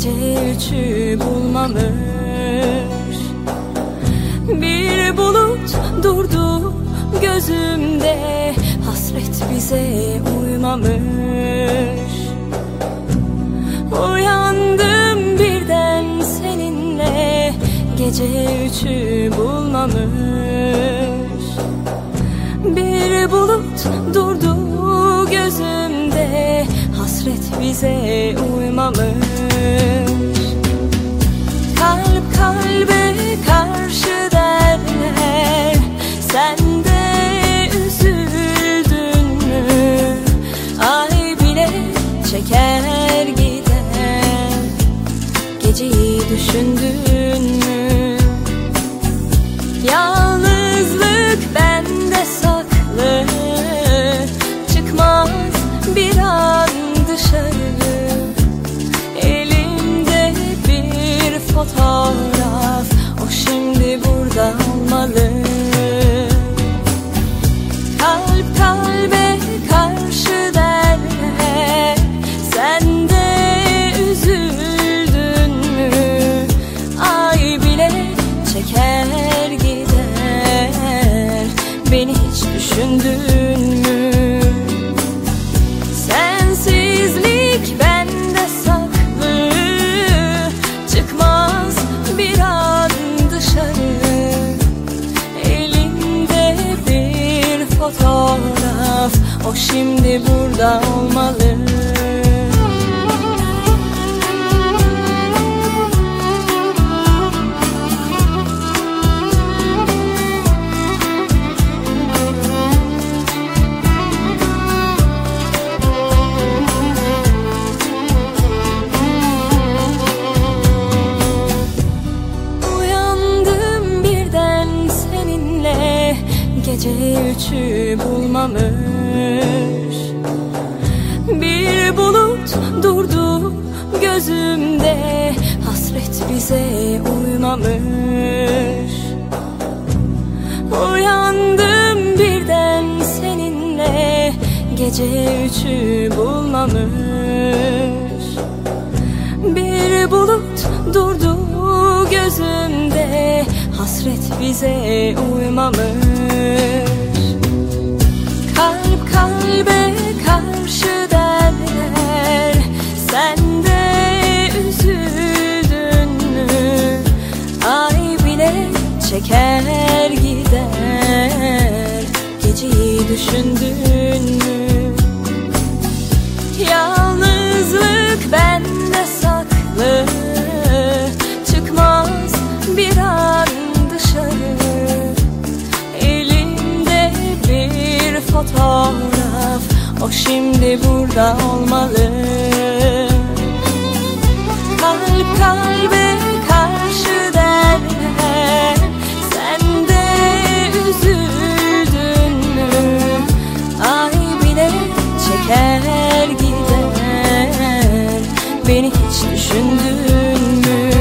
Gece üçü bulmamış. Bir bulut durdu gözümde Hasret bize uymamış. Uyandım birden seninle Gece üçü bulmamış. Bir bulut durdu gözümde Hasret bize uymamış düşündün mü? Yalnızlık bende saklı. Çıkmaz bir an dışarı. Elimde bir fotoğraf düşündün mü? Sensizlik bende saklı. Çıkmaz bir an dışarı. Elimde bir fotoğraf. O şimdi burada olmalı Gece üçü bulmamış. Bir bulut durdu gözümde Hasret bize uymamış. Uyandım birden seninle Gece üçü bulmamış Hasret bize uymamış. Kalp kalbe karşı derler Sen de üzüldün mü? Ay bile çeker gider. Geceyi düşündün fotoğraf. O şimdi burada olmalı. Kalp kalbe karşı derler. Sen de üzüldün mü? Ay bile çeker gider. Beni hiç düşündün